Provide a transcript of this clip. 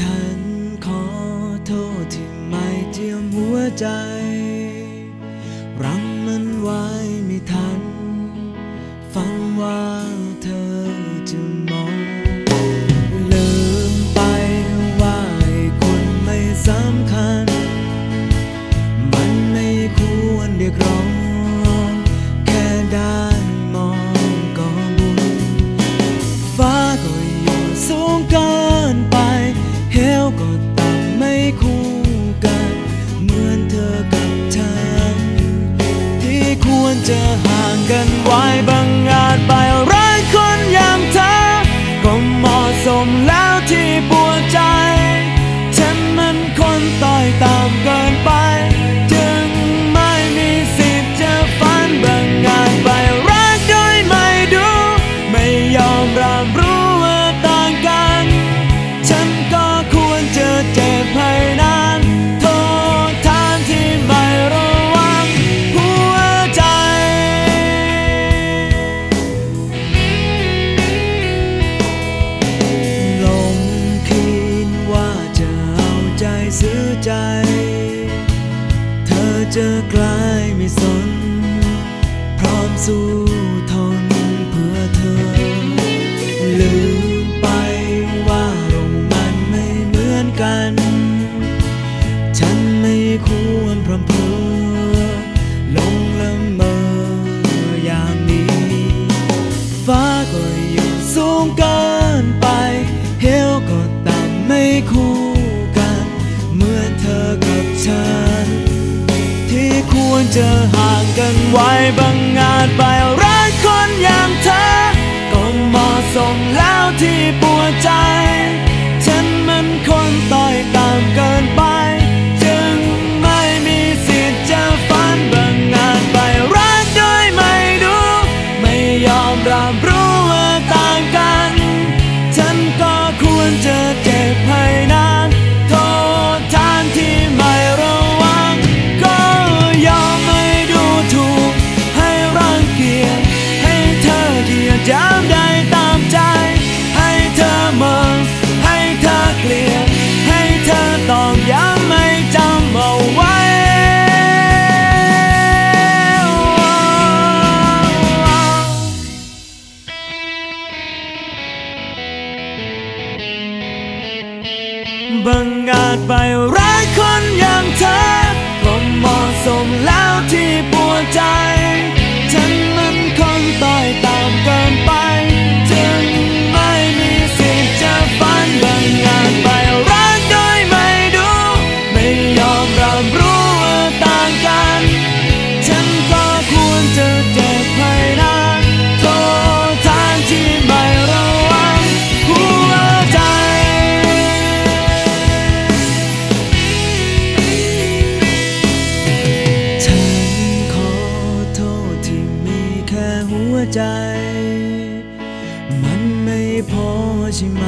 ฉันขอโทษที่ไม่เที่ยมหัวใจ ควจะห่างกันไว้บ้าง เจอกลายไม่สน พร้อมสู้ทอ รจะห่างกันไว้บางอาจไปรักคนอย่างเธอ ก็เหมาะสมแล้วที่ปวดใจ ฉันมันคนต่อยตามเกินไป จึงไม่มีสิทธิ์จะฝันบางอาจไปรักโดยไม่ดูไม่ยอมรับรู้ อาจไปรักคนอย่างเธอผมเหมาะสมแล้วที่ปวดใจ ใจ มันไม่พอใช่ไหม